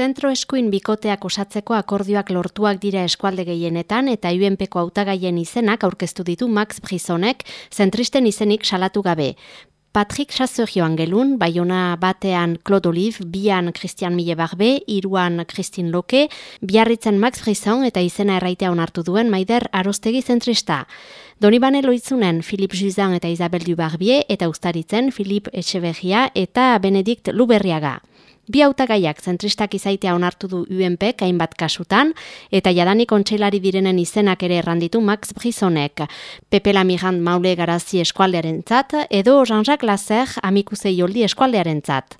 Zentro eskuin bikoteak osatzeko akordioak lortuak dira eskualde gehienetan eta UNPko hautagaien izenak aurkeztu ditu Max Brisonek zentristen izenik salatu gabe. Patrick Chasseur joan gelun, baiona batean Claude Olive, bian Christian Mille Barbe, iruan Christine Loke, biarritzen Max Brison eta izena erraitea onartu duen maider arostegi zentrista. Donibane loitzunen Philippe Juzan eta Isabel Dubarbier eta ustaritzen Philippe Echeverria eta Benedikt Luberriaga. Bi hautagaiak zentristak izaitea onartu du UNP hainbat kasutan eta jadani kontseilari direnen izenak ere erranditu Max Brisonek. Pepe Lamirand Maule Garazi eskualdearentzat edo Jean-Jacques Lasser amikuzei joldi eskualdearentzat.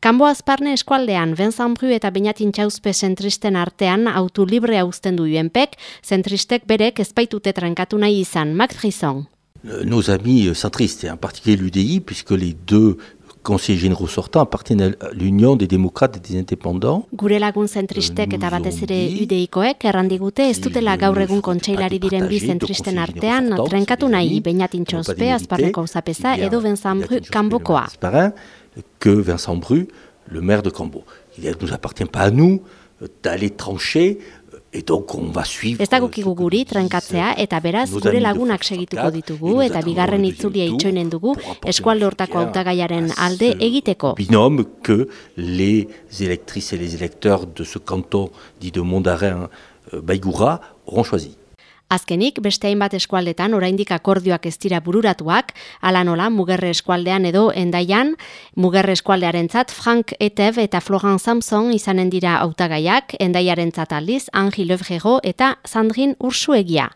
Kanbo azparne eskualdean Vincent Bru eta Beñatin Txauzpe zentristen artean autu libre uzten du UNPek, zentristek berek ezpaitute trankatu nahi izan. Max Brison. Nos amis centristes, en particulier l'UDI, puisque les deux conseillers généraux sortants appartiennent à l'Union des démocrates et des indépendants. Gure lagun zentristek eta batez ere UDIkoek errandigute ez dutela gaur egun kontseilari diren bi zentristen artean trenkatu nahi Beñatin Txospe, Azparneko Zapesa edo Vincent Bru Kambokoa. Que Vincent Bru, le maire de Cambo. Il ne nous appartient pas à nous d'aller trancher Ez dagokigu guri trenkatzea eta beraz gure lagunak segituko ditugu eta bigarren itzulia itxoinen dugu eskualde hortako hautagaiaren alde egiteko. Binom que les électrices et les électeurs de ce canton dit de Mondaren euh, Baigura auront choisi. Azkenik, beste hainbat eskualdetan oraindik akordioak ez dira bururatuak, ala nola Mugerre eskualdean edo endaian, Mugerre eskualdearentzat Frank Etev eta Florent Samson izanen dira hautagaiak, endaiarentzat aldiz Angi Levrego eta Sandrine Ursuegia.